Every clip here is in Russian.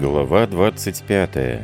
Глава 25.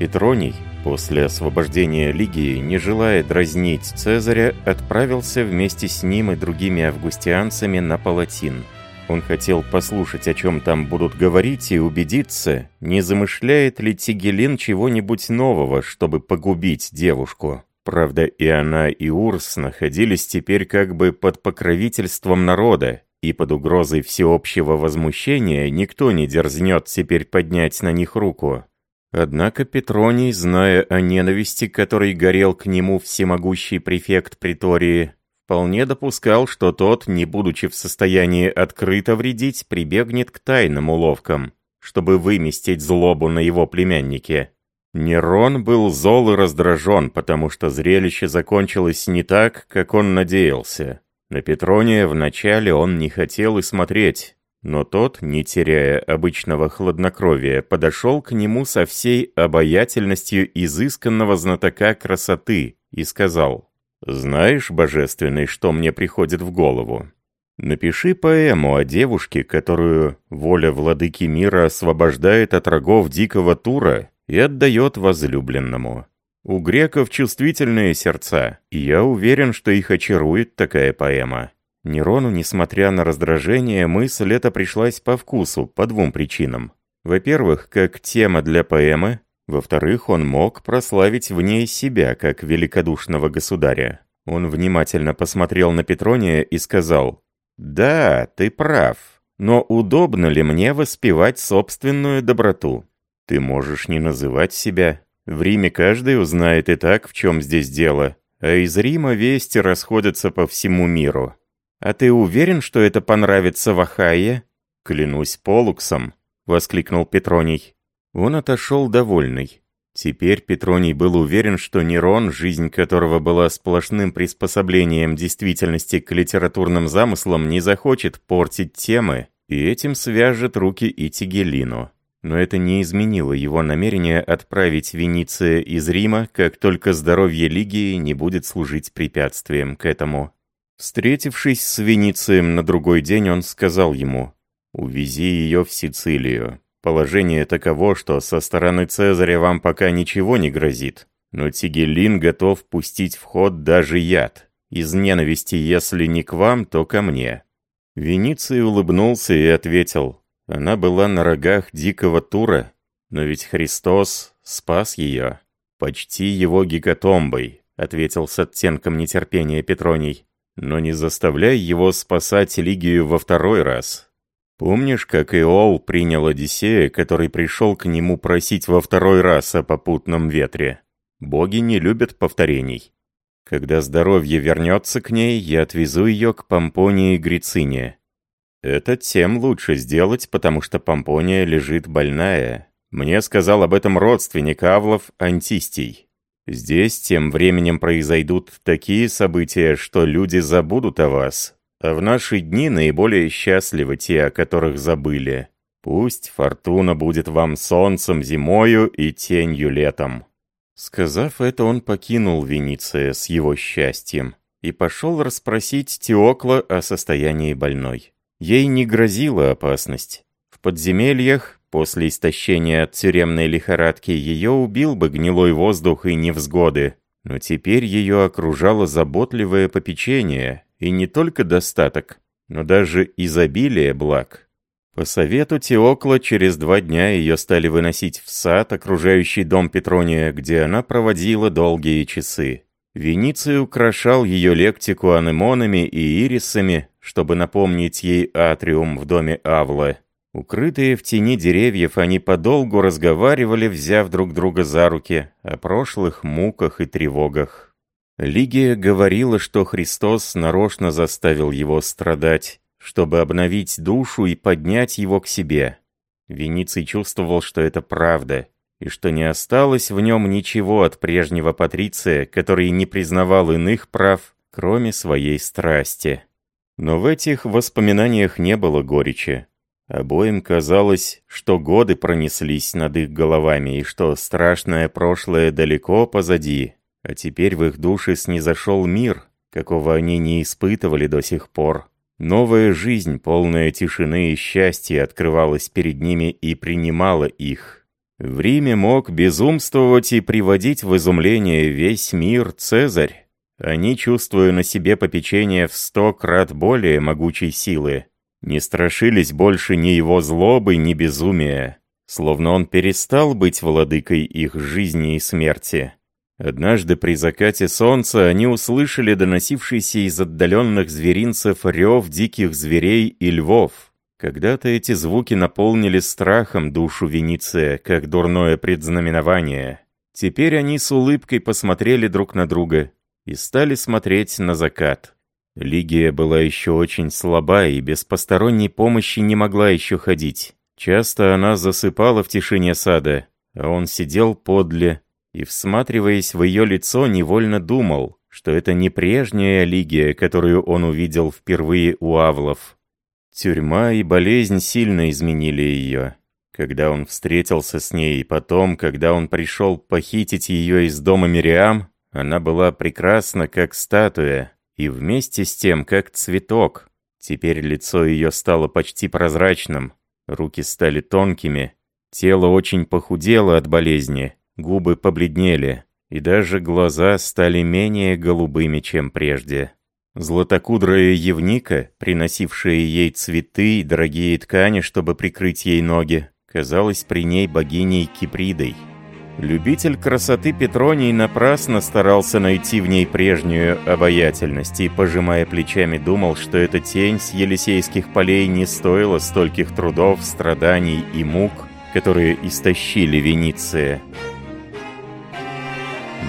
Петроний, после освобождения Лигии, не желая дразнить Цезаря, отправился вместе с ним и другими августианцами на Палатин. Он хотел послушать, о чем там будут говорить, и убедиться, не замышляет ли Тигелин чего-нибудь нового, чтобы погубить девушку. Правда, и она, и Урс находились теперь как бы под покровительством народа, и под угрозой всеобщего возмущения никто не дерзнет теперь поднять на них руку. Однако Петроний, зная о ненависти, которой горел к нему всемогущий префект Притории, вполне допускал, что тот, не будучи в состоянии открыто вредить, прибегнет к тайным уловкам, чтобы выместить злобу на его племяннике. Нерон был зол и раздражен, потому что зрелище закончилось не так, как он надеялся. На Петрония вначале он не хотел и смотреть, но тот, не теряя обычного хладнокровия, подошел к нему со всей обаятельностью изысканного знатока красоты и сказал, «Знаешь, божественный, что мне приходит в голову? Напиши поэму о девушке, которую воля владыки мира освобождает от рогов дикого тура и отдает возлюбленному. У греков чувствительные сердца, и я уверен, что их очарует такая поэма. Нерону, несмотря на раздражение, мысль эта пришлась по вкусу, по двум причинам. Во-первых, как тема для поэмы, во-вторых, он мог прославить в ней себя, как великодушного государя. Он внимательно посмотрел на Петрония и сказал, «Да, ты прав, но удобно ли мне воспевать собственную доброту? Ты можешь не называть себя, в Риме каждый узнает и так, в чем здесь дело, а из Рима вести расходятся по всему миру. А ты уверен, что это понравится в Ахайе? Клянусь Полуксом, воскликнул Петроний. Он отошел довольный. Теперь Петроний был уверен, что Нерон, жизнь которого была сплошным приспособлением действительности к литературным замыслам, не захочет портить темы, и этим свяжет руки и Тигелину но это не изменило его намерения отправить Вениция из Рима, как только здоровье Лигии не будет служить препятствием к этому. Встретившись с Веницием на другой день, он сказал ему, «Увези ее в Сицилию. Положение таково, что со стороны Цезаря вам пока ничего не грозит, но Тигелин готов пустить в ход даже яд. Из ненависти, если не к вам, то ко мне». Вениций улыбнулся и ответил, она была на рогах дикого тура, но ведь Христос спас ее. Почти его гигатомбой, ответил с оттенком нетерпения Петроний. Но не заставляй его спасать Лигию во второй раз. Помнишь, как Иол принял Одиссея, который пришел к нему просить во второй раз о попутном ветре? Боги не любят повторений. Когда здоровье вернется к ней, я отвезу ее к Помпонии Грицине. Это тем лучше сделать, потому что Помпония лежит больная. Мне сказал об этом родственник Авлов Антистий. Здесь тем временем произойдут такие события, что люди забудут о вас. А в наши дни наиболее счастливы те, о которых забыли. Пусть фортуна будет вам солнцем зимою и тенью летом». Сказав это, он покинул Вениция с его счастьем и пошел расспросить Теокла о состоянии больной. Ей не грозила опасность. В подземельях, после истощения от тюремной лихорадки, ее убил бы гнилой воздух и невзгоды. Но теперь ее окружало заботливое попечение, и не только достаток, но даже изобилие благ. По совету Теокла через два дня ее стали выносить в сад, окружающий дом Петрония, где она проводила долгие часы. Вениций украшал ее лектику анемонами и ирисами, чтобы напомнить ей атриум в доме Авла. Укрытые в тени деревьев, они подолгу разговаривали, взяв друг друга за руки, о прошлых муках и тревогах. Лигия говорила, что Христос нарочно заставил его страдать, чтобы обновить душу и поднять его к себе. Вениций чувствовал, что это правда, и что не осталось в нем ничего от прежнего Патриция, который не признавал иных прав, кроме своей страсти. Но в этих воспоминаниях не было горечи. Обоим казалось, что годы пронеслись над их головами и что страшное прошлое далеко позади, а теперь в их души снизошел мир, какого они не испытывали до сих пор. Новая жизнь, полная тишины и счастья, открывалась перед ними и принимала их. В Риме мог безумствовать и приводить в изумление весь мир Цезарь. Они, чувствуя на себе попечение в сто крат более могучей силы, не страшились больше ни его злобы, ни безумия, словно он перестал быть владыкой их жизни и смерти. Однажды при закате солнца они услышали доносившийся из отдаленных зверинцев рев диких зверей и львов. Когда-то эти звуки наполнили страхом душу Вениция, как дурное предзнаменование. Теперь они с улыбкой посмотрели друг на друга и стали смотреть на закат. Лигия была еще очень слаба и без посторонней помощи не могла еще ходить. Часто она засыпала в тишине сада, а он сидел подле и, всматриваясь в ее лицо, невольно думал, что это не прежняя Лигия, которую он увидел впервые у Авлов. Тюрьма и болезнь сильно изменили ее. Когда он встретился с ней, потом, когда он пришел похитить ее из дома Мириам, она была прекрасна, как статуя, и вместе с тем, как цветок. Теперь лицо ее стало почти прозрачным, руки стали тонкими, тело очень похудело от болезни, губы побледнели, и даже глаза стали менее голубыми, чем прежде. Златокудрая Евника, приносившая ей цветы и дорогие ткани, чтобы прикрыть ей ноги, казалась при ней богиней Кипридой. Любитель красоты Петроний напрасно старался найти в ней прежнюю обаятельность и, пожимая плечами, думал, что эта тень с Елисейских полей не стоила стольких трудов, страданий и мук, которые истощили Вениция.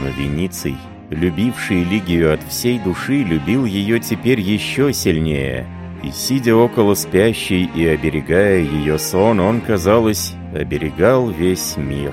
Но Вениций, любивший Лигию от всей души, любил ее теперь еще сильнее. И сидя около спящей и оберегая ее сон, он, казалось, оберегал весь мир.